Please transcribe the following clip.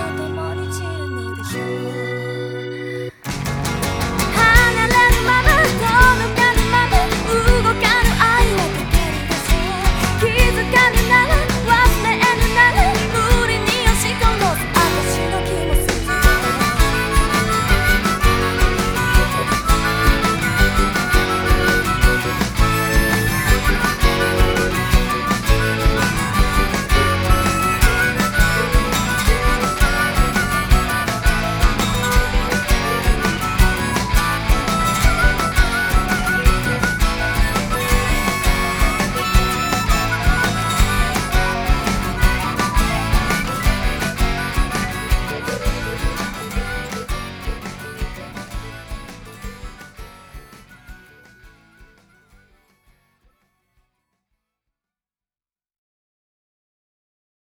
got the money.